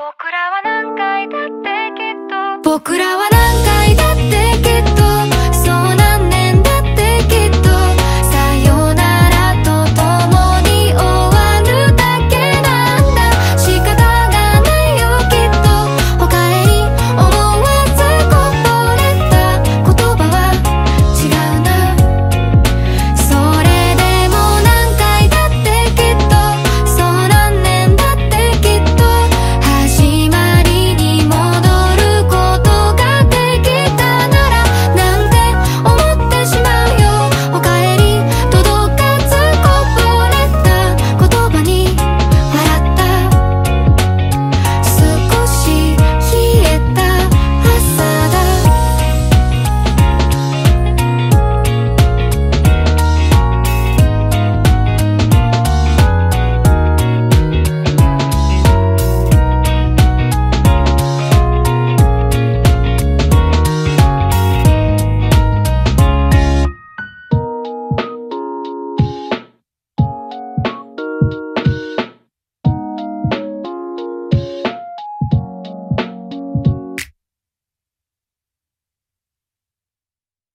僕らは何回だってきっと。僕らは